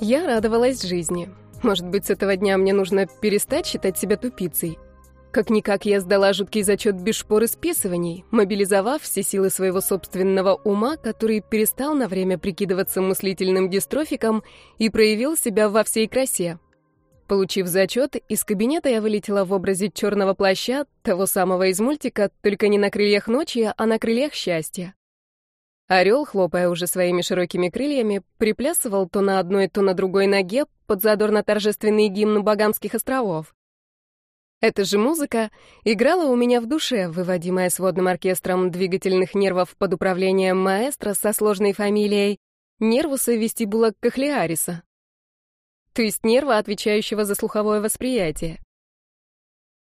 Я радовалась жизни. Может быть, с этого дня мне нужно перестать считать себя тупицей. Как-никак я сдала жуткий зачет без шпор и списываний, мобилизовав все силы своего собственного ума, который перестал на время прикидываться мыслительным дистрофиком и проявил себя во всей красе. Получив зачет, из кабинета я вылетела в образе черного плаща, того самого из мультика, только не на крыльях ночи, а на крыльях счастья. Орел, хлопая уже своими широкими крыльями, приплясывал то на одной, то на другой ноге под задорно-торжественный гимн Багамских островов. Эта же музыка играла у меня в душе, выводимая сводным оркестром двигательных нервов под управлением маэстро со сложной фамилией Нервуса вестибула Кахлиариса. То есть нерва, отвечающего за слуховое восприятие.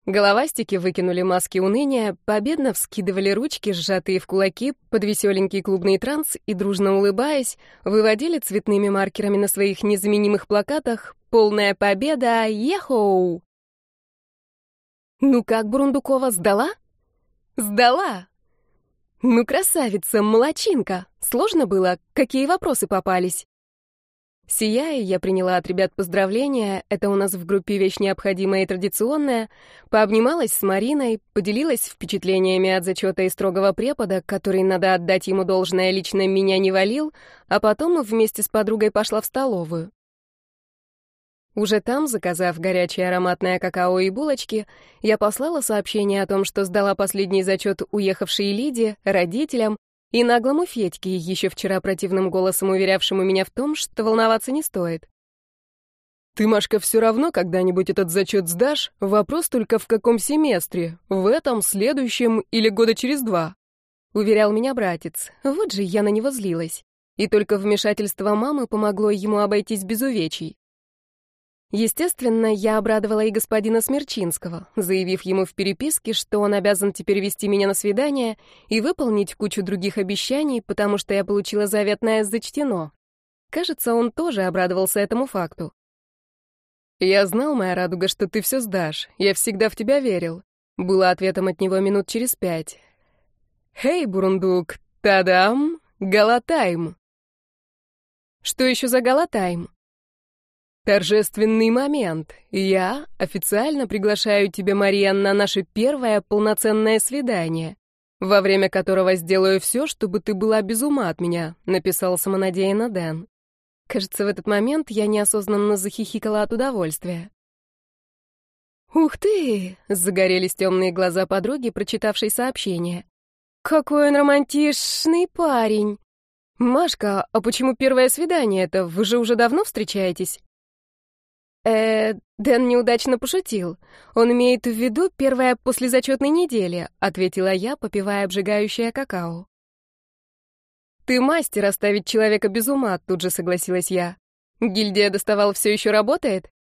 Головастики выкинули маски уныния, победно вскидывали ручки, сжатые в кулаки, под веселенький клубный транс и, дружно улыбаясь, выводили цветными маркерами на своих незаменимых плакатах «Полная победа! Ехоу!». «Ну как, Бурундукова, сдала?» «Сдала!» «Ну, красавица, молочинка! Сложно было? Какие вопросы попались?» Сияя, я приняла от ребят поздравления, это у нас в группе вещь необходимая и традиционная, пообнималась с Мариной, поделилась впечатлениями от зачета и строгого препода, который, надо отдать ему должное, лично меня не валил, а потом вместе с подругой пошла в столовую. Уже там, заказав горячее ароматное какао и булочки, я послала сообщение о том, что сдала последний зачет уехавшей Лиде, родителям, и наглому Федьке, еще вчера противным голосом уверявшему меня в том, что волноваться не стоит. «Ты, Машка, все равно когда-нибудь этот зачет сдашь, вопрос только в каком семестре, в этом, следующем или года через два», — уверял меня братец. Вот же я на него злилась. И только вмешательство мамы помогло ему обойтись без увечий. Естественно, я обрадовала и господина Смерчинского, заявив ему в переписке, что он обязан теперь вести меня на свидание и выполнить кучу других обещаний, потому что я получила заветное зачтено. Кажется, он тоже обрадовался этому факту. «Я знал, моя радуга, что ты все сдашь. Я всегда в тебя верил», — было ответом от него минут через пять. «Хей, Бурундук, тадам, Галатайм!» «Что еще за Галатайм?» Торжественный момент. Я официально приглашаю тебя, Мариан, на наше первое полноценное свидание, во время которого сделаю все, чтобы ты была без ума от меня, написал самонадеянно Дэн. Кажется, в этот момент я неосознанно захихикала от удовольствия. «Ух ты!» — загорелись темные глаза подруги, прочитавшей сообщение. «Какой он романтичный парень!» «Машка, а почему первое свидание это? Вы же уже давно встречаетесь?» Э, Дэн неудачно пошутил. Он имеет в виду первая послезачетной недели, ответила я, попивая обжигающее какао. Ты мастер оставить человека без ума, тут же согласилась я. Гильдия доставал все еще работает?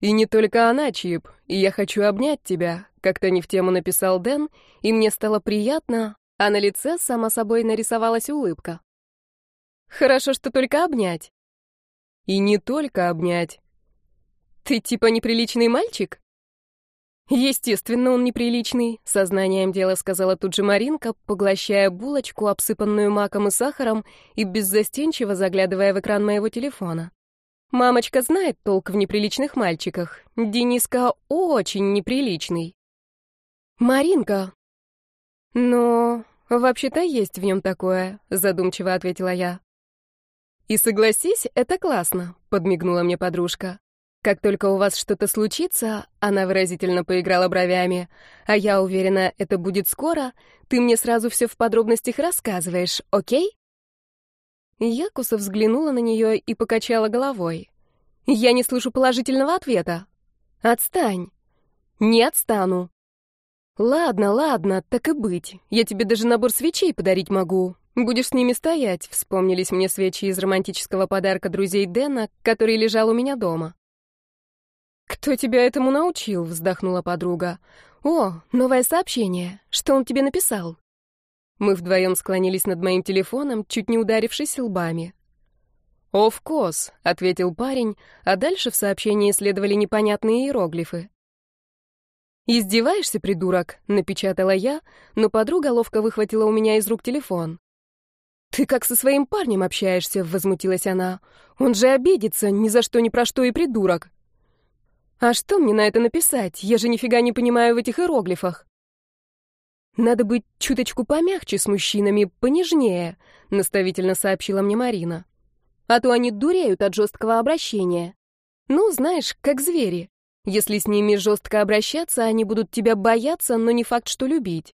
И не только она, Чип, и я хочу обнять тебя, как-то не в тему написал Дэн, и мне стало приятно, а на лице само собой нарисовалась улыбка. Хорошо, что только обнять. И не только обнять. «Ты типа неприличный мальчик?» «Естественно, он неприличный», — сознанием дела сказала тут же Маринка, поглощая булочку, обсыпанную маком и сахаром, и беззастенчиво заглядывая в экран моего телефона. «Мамочка знает толк в неприличных мальчиках. Дениска очень неприличный». «Маринка!» «Но вообще-то есть в нем такое», — задумчиво ответила я. «И согласись, это классно», — подмигнула мне подружка. Как только у вас что-то случится, она выразительно поиграла бровями, а я уверена, это будет скоро, ты мне сразу все в подробностях рассказываешь, окей? Якуса взглянула на нее и покачала головой. Я не слышу положительного ответа. Отстань. Не отстану. Ладно, ладно, так и быть. Я тебе даже набор свечей подарить могу. Будешь с ними стоять, вспомнились мне свечи из романтического подарка друзей Дэна, который лежал у меня дома. «Кто тебя этому научил?» — вздохнула подруга. «О, новое сообщение. Что он тебе написал?» Мы вдвоем склонились над моим телефоном, чуть не ударившись лбами. «Of course», — ответил парень, а дальше в сообщении следовали непонятные иероглифы. «Издеваешься, придурок?» — напечатала я, но подруга ловко выхватила у меня из рук телефон. «Ты как со своим парнем общаешься?» — возмутилась она. «Он же обидится, ни за что ни про что и придурок». «А что мне на это написать? Я же нифига не понимаю в этих иероглифах». «Надо быть чуточку помягче с мужчинами, понежнее», — наставительно сообщила мне Марина. «А то они дуреют от жесткого обращения. Ну, знаешь, как звери. Если с ними жестко обращаться, они будут тебя бояться, но не факт, что любить.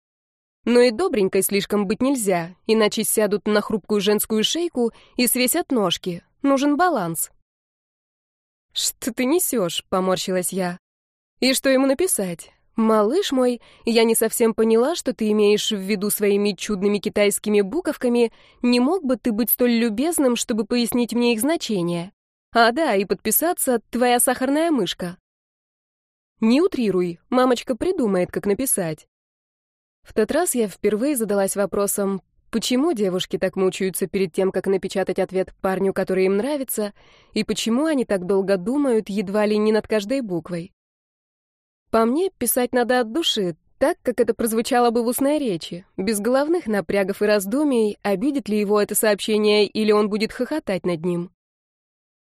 Но и добренькой слишком быть нельзя, иначе сядут на хрупкую женскую шейку и свесят ножки. Нужен баланс». «Что ты несешь?» — поморщилась я. «И что ему написать? «Малыш мой, я не совсем поняла, что ты имеешь в виду своими чудными китайскими буковками. Не мог бы ты быть столь любезным, чтобы пояснить мне их значение? А да, и подписаться «Твоя сахарная мышка». Не утрируй, мамочка придумает, как написать. В тот раз я впервые задалась вопросом, почему девушки так мучаются перед тем, как напечатать ответ парню, который им нравится, и почему они так долго думают едва ли не над каждой буквой. По мне, писать надо от души, так, как это прозвучало бы в устной речи, без головных напрягов и раздумий, обидит ли его это сообщение или он будет хохотать над ним.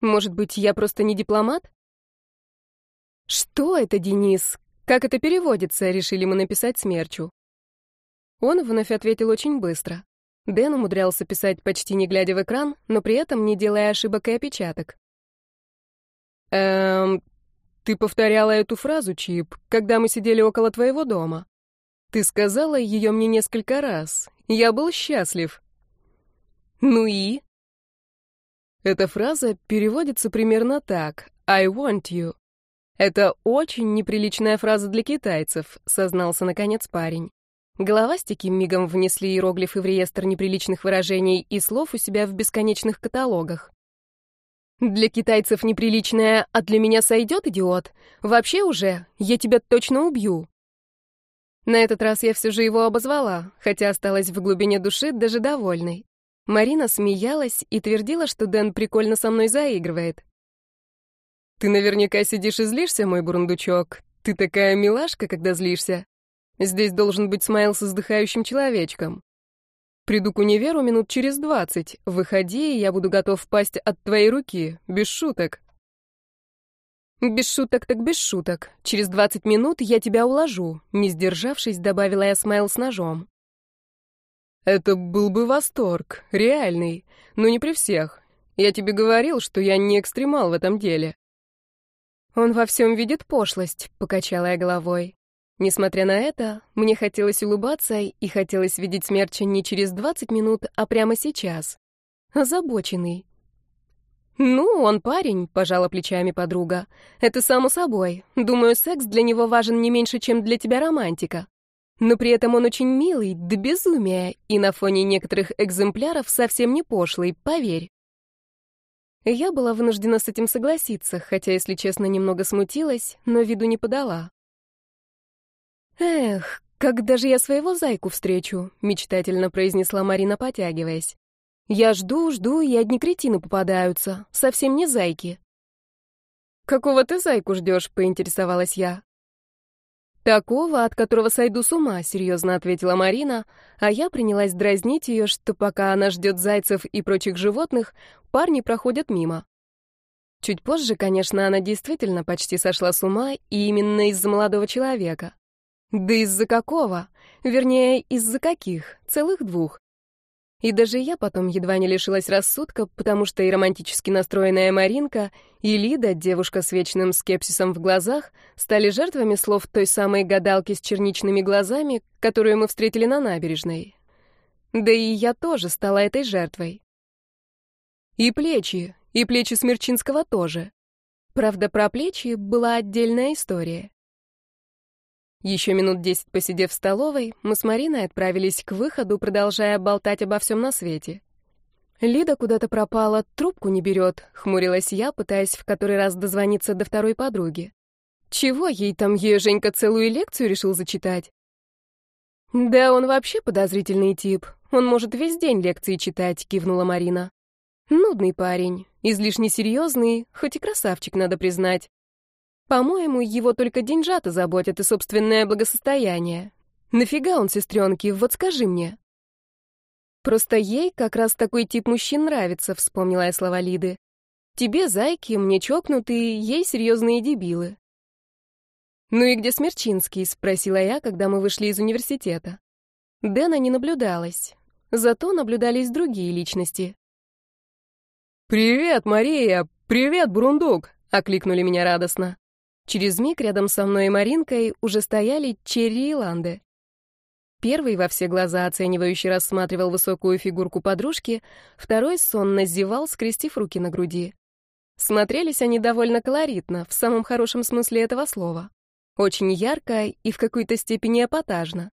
Может быть, я просто не дипломат? Что это, Денис? Как это переводится, решили мы написать смерчу. Он вновь ответил очень быстро. Дэн умудрялся писать почти не глядя в экран, но при этом не делая ошибок и опечаток. «Эм, ты повторяла эту фразу, Чип, когда мы сидели около твоего дома. Ты сказала ее мне несколько раз. Я был счастлив. Ну и? Эта фраза переводится примерно так. I want you. Это очень неприличная фраза для китайцев, сознался наконец парень. Головастики мигом внесли иероглифы в реестр неприличных выражений и слов у себя в бесконечных каталогах. Для китайцев неприличное, а для меня сойдет, идиот? Вообще уже, я тебя точно убью. На этот раз я все же его обозвала, хотя осталась в глубине души даже довольной. Марина смеялась и твердила, что Дэн прикольно со мной заигрывает. «Ты наверняка сидишь и злишься, мой бурундучок. Ты такая милашка, когда злишься. Здесь должен быть смайл с издыхающим человечком. Приду к универу минут через двадцать. Выходи, и я буду готов пасть от твоей руки. Без шуток. Без шуток так без шуток. Через двадцать минут я тебя уложу. Не сдержавшись, добавила я смайл с ножом. Это был бы восторг. Реальный. Но не при всех. Я тебе говорил, что я не экстремал в этом деле. Он во всем видит пошлость, покачала я головой. Несмотря на это, мне хотелось улыбаться и хотелось видеть смерча не через 20 минут, а прямо сейчас. Озабоченный. «Ну, он парень», — пожала плечами подруга. «Это само собой. Думаю, секс для него важен не меньше, чем для тебя романтика. Но при этом он очень милый, до безумия, и на фоне некоторых экземпляров совсем не пошлый, поверь». Я была вынуждена с этим согласиться, хотя, если честно, немного смутилась, но виду не подала. «Эх, когда же я своего зайку встречу?» — мечтательно произнесла Марина, потягиваясь. «Я жду, жду, и одни кретины попадаются. Совсем не зайки». «Какого ты зайку ждешь?» — поинтересовалась я. «Такого, от которого сойду с ума», — серьезно ответила Марина, а я принялась дразнить ее, что пока она ждет зайцев и прочих животных, парни проходят мимо. Чуть позже, конечно, она действительно почти сошла с ума, и именно из-за молодого человека. Да из-за какого? Вернее, из-за каких? Целых двух. И даже я потом едва не лишилась рассудка, потому что и романтически настроенная Маринка, и Лида, девушка с вечным скепсисом в глазах, стали жертвами слов той самой гадалки с черничными глазами, которую мы встретили на набережной. Да и я тоже стала этой жертвой. И плечи, и плечи Смерчинского тоже. Правда, про плечи была отдельная история. Еще минут десять посидев в столовой, мы с Мариной отправились к выходу, продолжая болтать обо всем на свете. Лида куда-то пропала, трубку не берет, хмурилась я, пытаясь в который раз дозвониться до второй подруги. Чего ей там, ее Женька целую лекцию решил зачитать? Да, он вообще подозрительный тип. Он может весь день лекции читать, кивнула Марина. Нудный парень, излишне серьезный, хоть и красавчик, надо признать. По-моему, его только деньжата заботят и собственное благосостояние. Нафига он сестренке, вот скажи мне. Просто ей как раз такой тип мужчин нравится, вспомнила я слова Лиды. Тебе зайки, мне чокнутые, ей серьезные дебилы. «Ну и где Смерчинский?» — спросила я, когда мы вышли из университета. Дэна не наблюдалось, зато наблюдались другие личности. «Привет, Мария! Привет, Бурундук!» — окликнули меня радостно. Через миг рядом со мной и Маринкой уже стояли Черри и Ланды. Первый во все глаза оценивающий рассматривал высокую фигурку подружки, второй сонно зевал, скрестив руки на груди. Смотрелись они довольно колоритно, в самом хорошем смысле этого слова. Очень ярко и в какой-то степени эпатажно.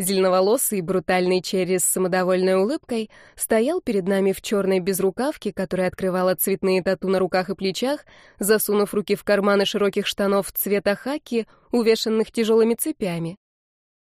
Зеленоволосый, брутальный черри с самодовольной улыбкой стоял перед нами в черной безрукавке, которая открывала цветные тату на руках и плечах, засунув руки в карманы широких штанов цвета хаки, увешанных тяжелыми цепями.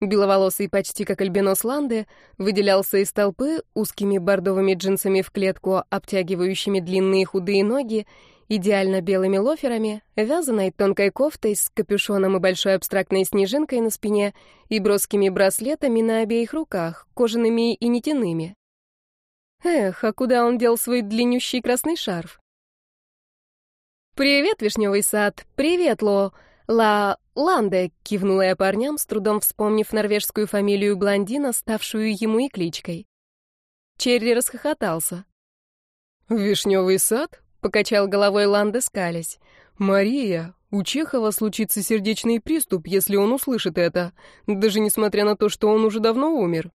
Беловолосый, почти как альбинос Ланде, выделялся из толпы узкими бордовыми джинсами в клетку, обтягивающими длинные худые ноги, идеально белыми лоферами, вязаной тонкой кофтой с капюшоном и большой абстрактной снежинкой на спине и броскими браслетами на обеих руках, кожаными и нитяными. Эх, а куда он дел свой длиннющий красный шарф? «Привет, вишневый сад! Привет, Ло! Ла... Ланде!» — кивнула я парням, с трудом вспомнив норвежскую фамилию блондина, ставшую ему и кличкой. Черри расхохотался. «Вишневый сад?» — покачал головой Ланде, скалясь. «Мария, у Чехова случится сердечный приступ, если он услышит это, даже несмотря на то, что он уже давно умер».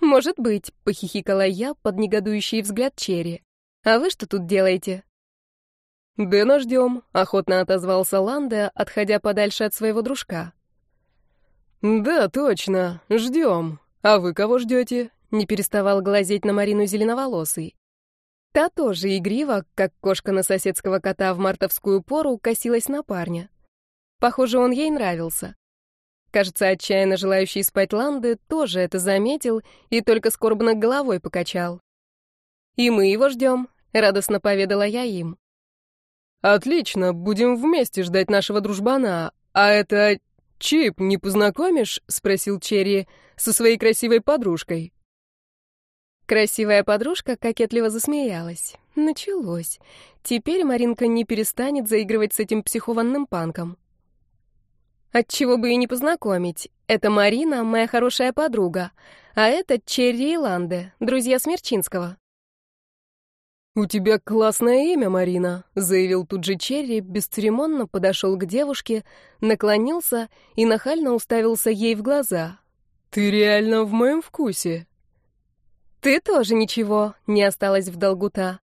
«Может быть», — похихикала я под негодующий взгляд Черри. «А вы что тут делаете?» «Дэна ждем», — охотно отозвался Ланде, отходя подальше от своего дружка. «Да, точно, ждем. А вы кого ждете?» — не переставал глазеть на Марину зеленоволосый. Та тоже игриво, как кошка на соседского кота в мартовскую пору, косилась на парня. Похоже, он ей нравился. Кажется, отчаянно желающий спать Ланды тоже это заметил и только скорбно головой покачал. «И мы его ждем», — радостно поведала я им. «Отлично, будем вместе ждать нашего дружбана. А это Чип не познакомишь?» — спросил Черри со своей красивой подружкой. Красивая подружка кокетливо засмеялась. Началось. Теперь Маринка не перестанет заигрывать с этим психованным панком. Отчего бы и не познакомить. Это Марина, моя хорошая подруга, а это Черри и Ланде, друзья Смерчинского. «У тебя классное имя, Марина», — заявил тут же Черри, бесцеремонно подошел к девушке, наклонился и нахально уставился ей в глаза. «Ты реально в моем вкусе». «Ты тоже ничего», — не осталось в долгу та.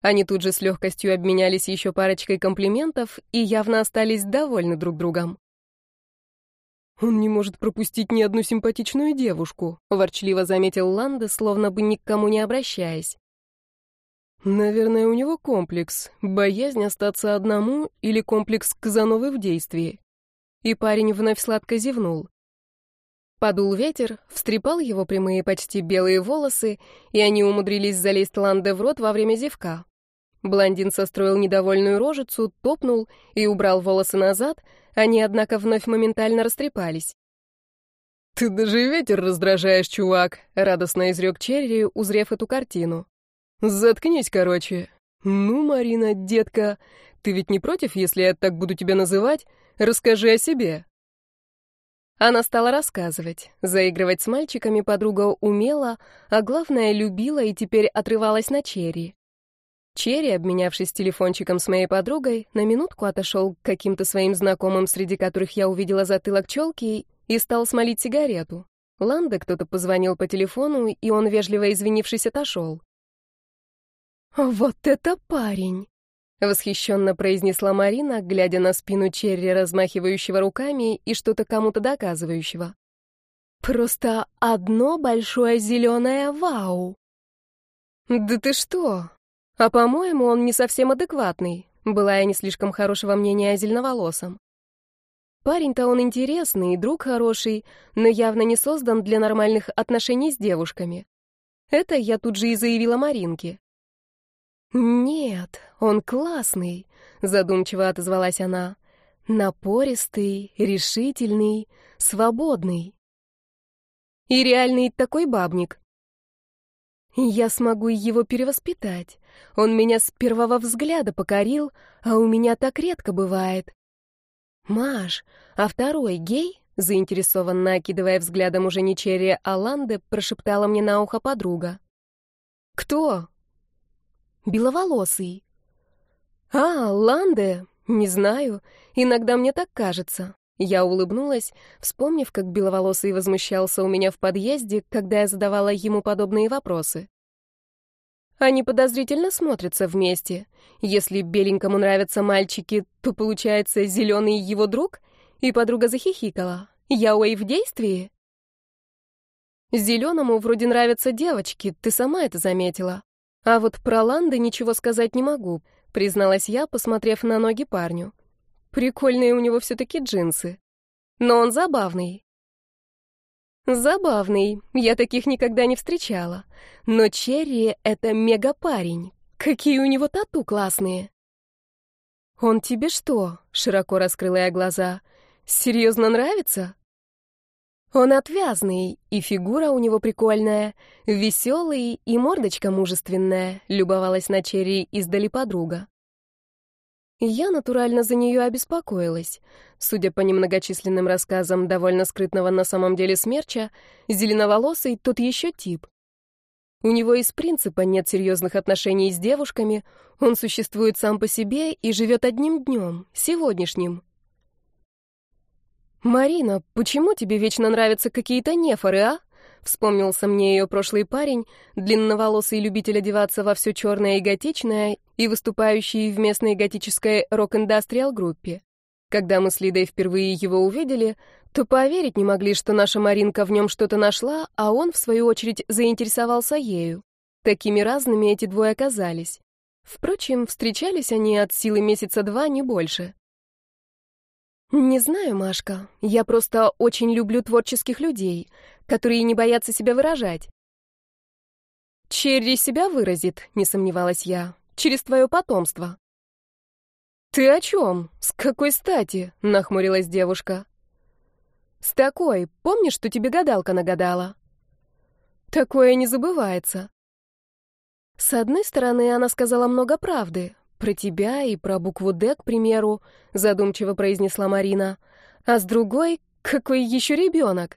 Они тут же с легкостью обменялись еще парочкой комплиментов и явно остались довольны друг другом. «Он не может пропустить ни одну симпатичную девушку», — ворчливо заметил Ланда, словно бы ни к кому не обращаясь. Наверное, у него комплекс, боязнь остаться одному или комплекс Казановы в действии. И парень вновь сладко зевнул. Подул ветер, встрепал его прямые почти белые волосы, и они умудрились залезть Ланде в рот во время зевка. Блондин состроил недовольную рожицу, топнул и убрал волосы назад, они, однако, вновь моментально растрепались. «Ты даже ветер раздражаешь, чувак», — радостно изрек Черри, узрев эту картину. Заткнись, короче. Ну, Марина, детка, ты ведь не против, если я так буду тебя называть? Расскажи о себе. Она стала рассказывать. Заигрывать с мальчиками подруга умела, а главное, любила и теперь отрывалась на Черри. Черри, обменявшись телефончиком с моей подругой, на минутку отошел к каким-то своим знакомым, среди которых я увидела затылок челки, и стал смолить сигарету. Ланда кто-то позвонил по телефону, и он, вежливо извинившись, отошел. «Вот это парень!» — восхищенно произнесла Марина, глядя на спину Черри, размахивающего руками и что-то кому-то доказывающего. «Просто одно большое зеленое вау!» «Да ты что? А по-моему, он не совсем адекватный», — была я не слишком хорошего мнения о зеленоволосом. Парень-то он интересный, друг хороший, но явно не создан для нормальных отношений с девушками. Это я тут же и заявила Маринке. «Нет, он классный», — задумчиво отозвалась она. «Напористый, решительный, свободный». «И реальный такой бабник». Я смогу его перевоспитать. Он меня с первого взгляда покорил, а у меня так редко бывает. Маш, а второй гей? Заинтересованно окидывая взглядом уже не Черри, а Ланде, прошептала мне на ухо подруга. «Кто?» «Беловолосый». «А, Ланде? Не знаю. Иногда мне так кажется». Я улыбнулась, вспомнив, как Беловолосый возмущался у меня в подъезде, когда я задавала ему подобные вопросы. Они подозрительно смотрятся вместе. Если беленькому нравятся мальчики, то получается зеленый его друг? И подруга захихикала. Я Уэй в действии? Зеленому вроде нравятся девочки, ты сама это заметила. А вот про Ланды ничего сказать не могу, призналась я, посмотрев на ноги парню. Прикольные у него все-таки джинсы. Но он забавный. Забавный, я таких никогда не встречала. Но Черри — это мега-парень. Какие у него тату классные. «Он тебе что?» — широко раскрыла я глаза. Серьезно нравится? Он отвязный, и фигура у него прикольная, веселый и мордочка мужественная, любовалась на Черри издали подруга. Я натурально за нее обеспокоилась. Судя по немногочисленным рассказам довольно скрытного на самом деле смерча, зеленоволосый тот еще тип. У него из принципа нет серьезных отношений с девушками, он существует сам по себе и живет одним днем, сегодняшним. «Марина, почему тебе вечно нравятся какие-то нефоры, а?» Вспомнился мне ее прошлый парень, длинноволосый любитель одеваться во все черное и готичное и выступающий в местной готической рок-индастриал группе. Когда мы с Лидой впервые его увидели, то поверить не могли, что наша Маринка в нем что-то нашла, а он, в свою очередь, заинтересовался ею. Такими разными эти двое оказались. Впрочем, встречались они от силы месяца два, не больше. «Не знаю, Машка. Я просто очень люблю творческих людей, которые не боятся себя выражать». «Черри себя выразит», — не сомневалась я, — «через твое потомство». «Ты о чем? С какой стати?» — нахмурилась девушка. «С такой. Помнишь, что тебе гадалка нагадала?» «Такое не забывается». С одной стороны, она сказала много правды, про тебя и про букву «Д», к примеру», — задумчиво произнесла Марина. А с другой, какой еще ребенок?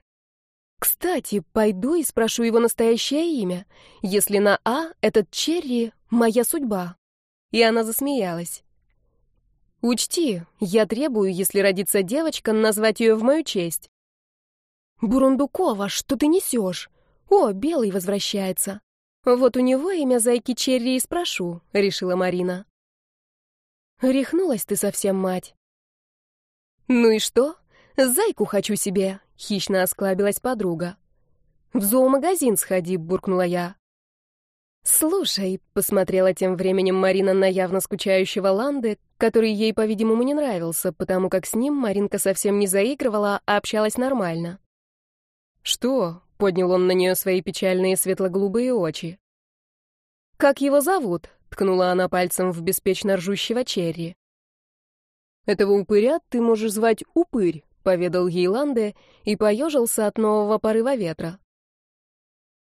Кстати, пойду и спрошу его настоящее имя. Если на «А» этот Черри — моя судьба. И она засмеялась. Учти, я требую, если родится девочка, назвать ее в мою честь. Бурундукова, что ты несешь? О, Белый возвращается. Вот у него имя зайки Черри и спрошу, решила Марина. Рехнулась ты совсем, мать. Ну и что? Зайку хочу себе, хищно осклабилась подруга. В зоомагазин сходи, буркнула я. «Слушай», — посмотрела тем временем Марина на явно скучающего Ланды, который ей, по-видимому, не нравился, потому как с ним Маринка совсем не заигрывала, а общалась нормально. «Что?» — поднял он на нее свои печальные светло-голубые очи. «Как его зовут?» — ткнула она пальцем в беспечно ржущего Черри. «Этого упыря ты можешь звать Упырь», — поведал ей Ланде и поежился от нового порыва ветра.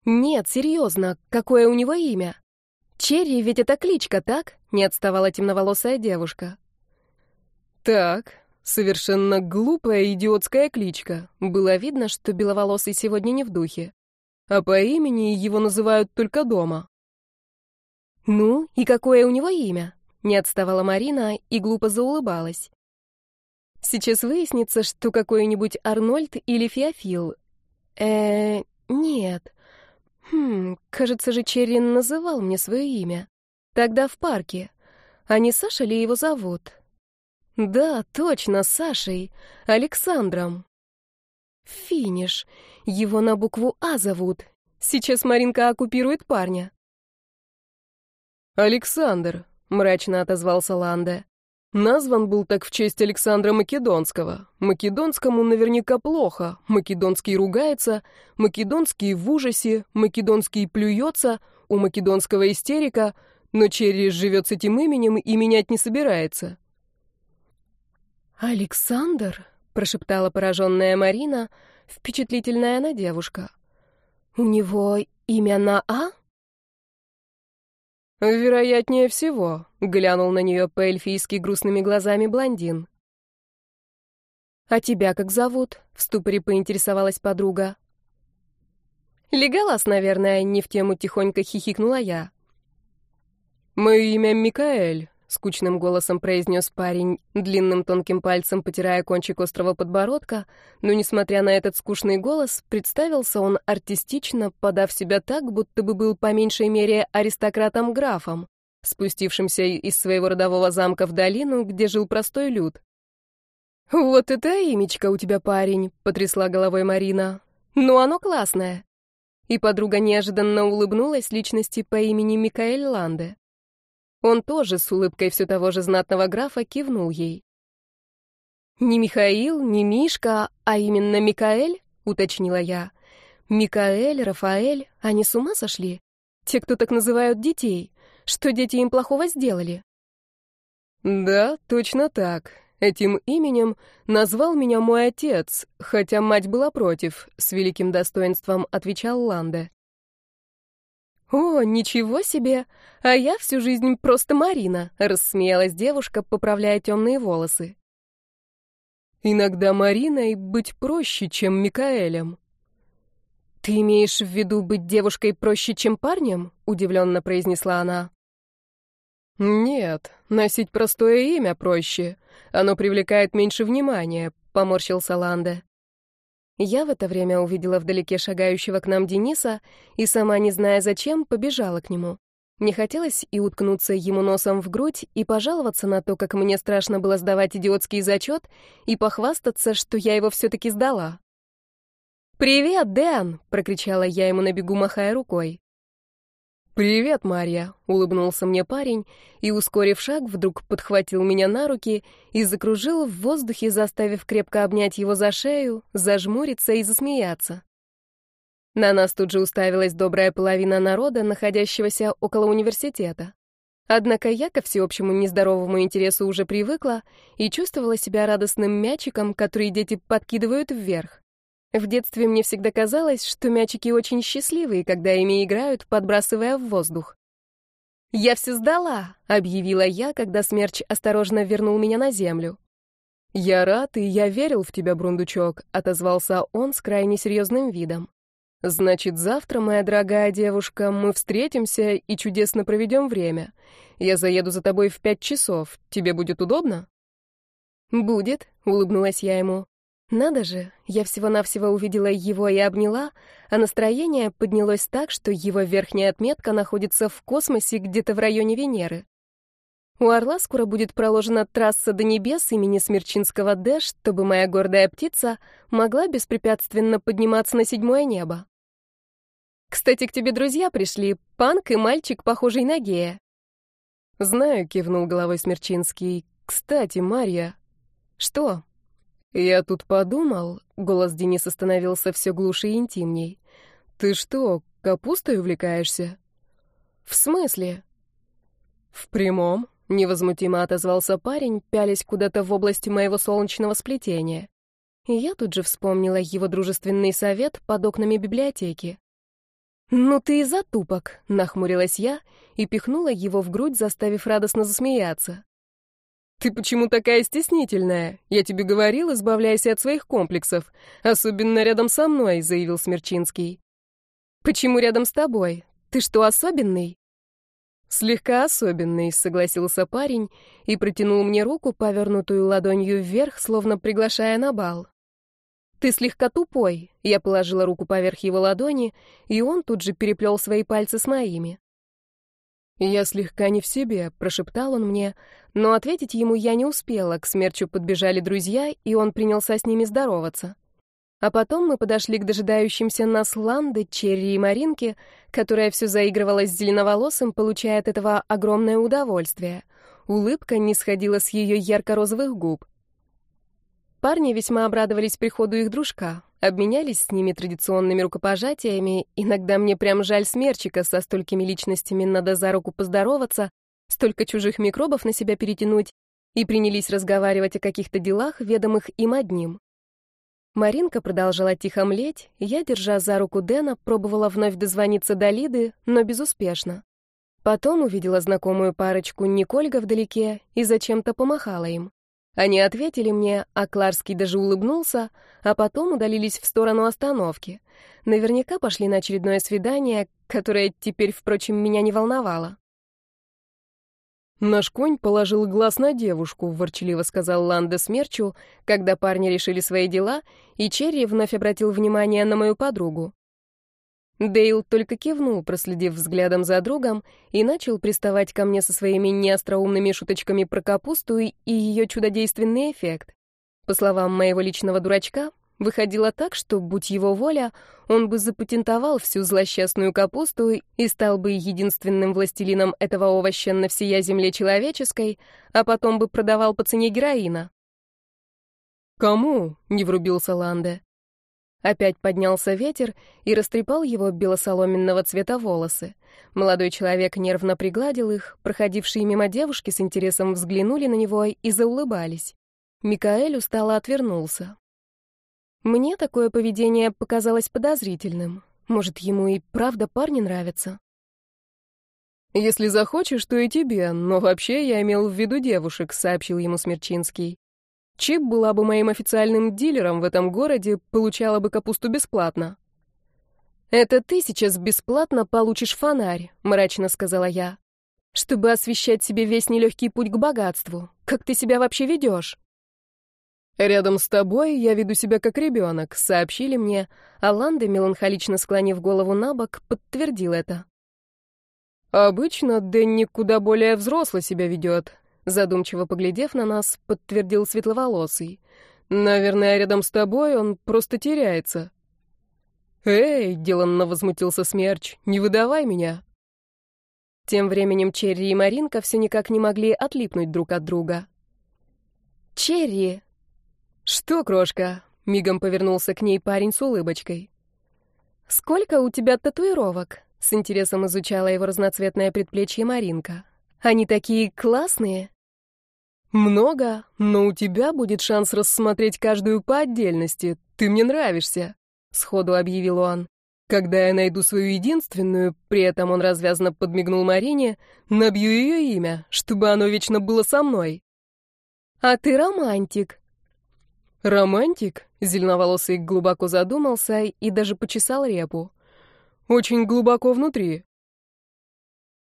«Нет, серьезно, какое у него имя? Черри ведь это кличка, так?» — не отставала темноволосая девушка. «Так, совершенно глупая идиотская кличка. Было видно, что беловолосый сегодня не в духе. А по имени его называют только дома. «Ну, и какое у него имя?» — не отставала Марина и глупо заулыбалась. «Сейчас выяснится, что какой-нибудь Арнольд или Феофил. э нет. Хм, кажется же, Черрин называл мне свое имя. Тогда в парке. А не Саша ли его зовут?» «Да, точно, Сашей. Александром». «Финиш. Его на букву А зовут. Сейчас Маринка оккупирует парня». «Александр», — мрачно отозвался Ланда. «Назван был так в честь Александра Македонского. Македонскому наверняка плохо. Македонский ругается, Македонский в ужасе, Македонский плюется, у Македонского истерика, но Черри живет с этим именем и менять не собирается». «Александр?» — прошептала пораженная Марина, впечатлительная она девушка. «У него имя на «А»?» «Вероятнее всего», — глянул на нее по-эльфийски грустными глазами блондин. «А тебя как зовут?» — в ступоре поинтересовалась подруга. «Леголас, наверное», — не в тему тихонько хихикнула я. «Мое имя Микаэль», — скучным голосом произнес парень, длинным тонким пальцем потирая кончик острого подбородка, но, несмотря на этот скучный голос, представился он артистично, подав себя так, будто бы был по меньшей мере аристократом-графом, спустившимся из своего родового замка в долину, где жил простой люд. «Вот это имечко у тебя, парень», — потрясла головой Марина. «Ну, оно классное». И подруга неожиданно улыбнулась личности по имени Микаэль Ланде. Он тоже с улыбкой все того же знатного графа кивнул ей. «Не Михаил, не Мишка, а именно Микаэль?» — уточнила я. «Микаэль, Рафаэль, они с ума сошли? Те, кто так называют детей. Что дети им плохого сделали?» «Да, точно так. Этим именем назвал меня мой отец, хотя мать была против», — с великим достоинством отвечал Ланде. «О, ничего себе! А я всю жизнь просто Марина», — рассмеялась девушка, поправляя темные волосы. «Иногда Мариной быть проще, чем Микаэлем». «Ты имеешь в виду быть девушкой проще, чем парнем?» — удивленно произнесла она. «Нет, носить простое имя проще. Оно привлекает меньше внимания», — поморщился Ланда. Я в это время увидела вдалеке шагающего к нам Дениса и, сама не зная зачем, побежала к нему. Не хотелось и уткнуться ему носом в грудь, и пожаловаться на то, как мне страшно было сдавать идиотский зачет, и похвастаться, что я его все-таки сдала. «Привет, Дэн!» — прокричала я ему на бегу, махая рукой. «Привет, Марья!» — улыбнулся мне парень и, ускорив шаг, вдруг подхватил меня на руки и закружил в воздухе, заставив крепко обнять его за шею, зажмуриться и засмеяться. На нас тут же уставилась добрая половина народа, находящегося около университета. Однако я ко всеобщему нездоровому интересу уже привыкла и чувствовала себя радостным мячиком, который дети подкидывают вверх. В детстве мне всегда казалось, что мячики очень счастливые, когда ими играют, подбрасывая в воздух. «Я все сдала», — объявила я, когда смерч осторожно вернул меня на землю. «Я рад, и я верил в тебя, Брундучок», — отозвался он с крайне серьезным видом. «Значит, завтра, моя дорогая девушка, мы встретимся и чудесно проведем время. Я заеду за тобой в пять часов. Тебе будет удобно?» «Будет», — улыбнулась я ему. Надо же, я всего-навсего увидела его и обняла, а настроение поднялось так, что его верхняя отметка находится в космосе где-то в районе Венеры. У Орла скоро будет проложена трасса до небес имени Смерчинского Д, чтобы моя гордая птица могла беспрепятственно подниматься на седьмое небо. Кстати, к тебе друзья пришли, Панк и мальчик, похожий на гея. Знаю, кивнул головой Смерчинский. Кстати, Марья. Что? «Я тут подумал...» — голос Дениса становился все глуше и интимней. «Ты что, капустой увлекаешься?» «В смысле?» «В прямом», — невозмутимо отозвался парень, пялясь куда-то в области моего солнечного сплетения. И я тут же вспомнила его дружественный совет под окнами библиотеки. «Ну ты и затупок», — нахмурилась я и пихнула его в грудь, заставив радостно засмеяться. «Ты почему такая стеснительная? Я тебе говорил, избавляйся от своих комплексов. Особенно рядом со мной», — заявил Смерчинский. «Почему рядом с тобой? Ты что, особенный?» «Слегка особенный», — согласился парень и протянул мне руку, повернутую ладонью вверх, словно приглашая на бал. «Ты слегка тупой», — я положила руку поверх его ладони, и он тут же переплел свои пальцы с моими. «Я слегка не в себе», — прошептал он мне, но ответить ему я не успела, к смерчу подбежали друзья, и он принялся с ними здороваться. А потом мы подошли к дожидающимся нас Ланды, Черри и Маринке, которая все заигрывала с зеленоволосым, получая от этого огромное удовольствие. Улыбка не сходила с ее ярко-розовых губ. Парни весьма обрадовались приходу их дружка, обменялись с ними традиционными рукопожатиями. Иногда мне прям жаль смерчика, со столькими личностями надо за руку поздороваться, столько чужих микробов на себя перетянуть, и принялись разговаривать о каких-то делах, ведомых им одним. Маринка продолжала тихо млеть, я, держа за руку Дэна, пробовала вновь дозвониться до Лиды, но безуспешно. Потом увидела знакомую парочку Никольга вдалеке и зачем-то помахала им. Они ответили мне, а Кларский даже улыбнулся, а потом удалились в сторону остановки. Наверняка пошли на очередное свидание, которое теперь, впрочем, меня не волновало. «Наш конь положил глаз на девушку», — ворчаливо сказал Ланда Смерчу, когда парни решили свои дела, и Черри вновь обратил внимание на мою подругу. Дейл только кивнул, проследив взглядом за другом, и начал приставать ко мне со своими неостроумными шуточками про капусту и ее чудодейственный эффект. По словам моего личного дурачка, выходило так, что, будь его воля, он бы запатентовал всю злосчастную капусту и стал бы единственным властелином этого овоща на всея земле человеческой, а потом бы продавал по цене героина. «Кому?» — не врубился Ланде. Опять поднялся ветер и растрепал его белосоломенного цвета волосы. Молодой человек нервно пригладил их, проходившие мимо девушки с интересом взглянули на него и заулыбались. Микаэль устало отвернулся. Мне такое поведение показалось подозрительным. Может, ему и правда парни нравятся? «Если захочешь, то и тебе, но вообще я имел в виду девушек», — сообщил ему Смерчинский. Чип была бы моим официальным дилером в этом городе, получала бы капусту бесплатно. «Это ты сейчас бесплатно получишь фонарь», — мрачно сказала я. «Чтобы освещать себе весь нелегкий путь к богатству. Как ты себя вообще ведешь?» «Рядом с тобой я веду себя как ребенок», — сообщили мне, а Ланда, меланхолично склонив голову на бок, подтвердил это. «Обычно Дэнни куда более взросло себя ведет. Задумчиво поглядев на нас, подтвердил светловолосый. «Наверное, рядом с тобой он просто теряется». «Эй!» — деланно возмутился Смерч. «Не выдавай меня!» Тем временем Черри и Маринка все никак не могли отлипнуть друг от друга. «Черри!» «Что, крошка?» — мигом повернулся к ней парень с улыбочкой. «Сколько у тебя татуировок?» — с интересом изучала его разноцветное предплечье Маринка. «Они такие классные!» «Много, но у тебя будет шанс рассмотреть каждую по отдельности. Ты мне нравишься», — сходу объявил он. «Когда я найду свою единственную, при этом он развязно подмигнул Марине, набью ее имя, чтобы оно вечно было со мной». «А ты романтик». «Романтик?» — зеленоволосый глубоко задумался и даже почесал репу. «Очень глубоко внутри».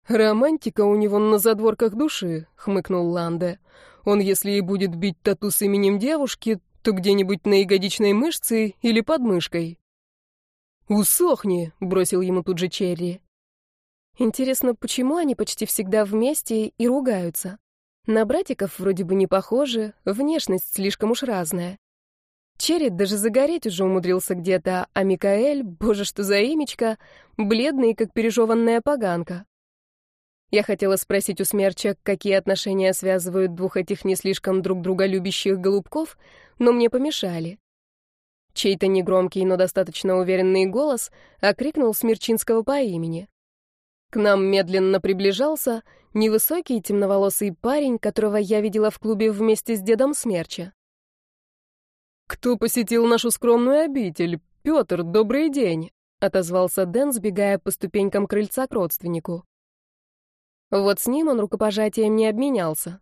«Романтика у него на задворках души», — хмыкнул Ланде. Он, если и будет бить тату с именем девушки, то где-нибудь на ягодичной мышце или под мышкой. «Усохни», — бросил ему тут же Черри. Интересно, почему они почти всегда вместе и ругаются? На братиков вроде бы не похожи, внешность слишком уж разная. Черри даже загореть уже умудрился где-то, а Микаэль, боже, что за имечко, бледный, как пережеванная поганка. Я хотела спросить у Смерча, какие отношения связывают двух этих не слишком друг друга любящих голубков, но мне помешали. Чей-то негромкий, но достаточно уверенный голос окрикнул Смерчинского по имени. К нам медленно приближался невысокий темноволосый парень, которого я видела в клубе вместе с дедом Смерча. «Кто посетил нашу скромную обитель? Петр, добрый день!» — отозвался Дэн, сбегая по ступенькам крыльца к родственнику. Вот с ним он рукопожатием не обменялся.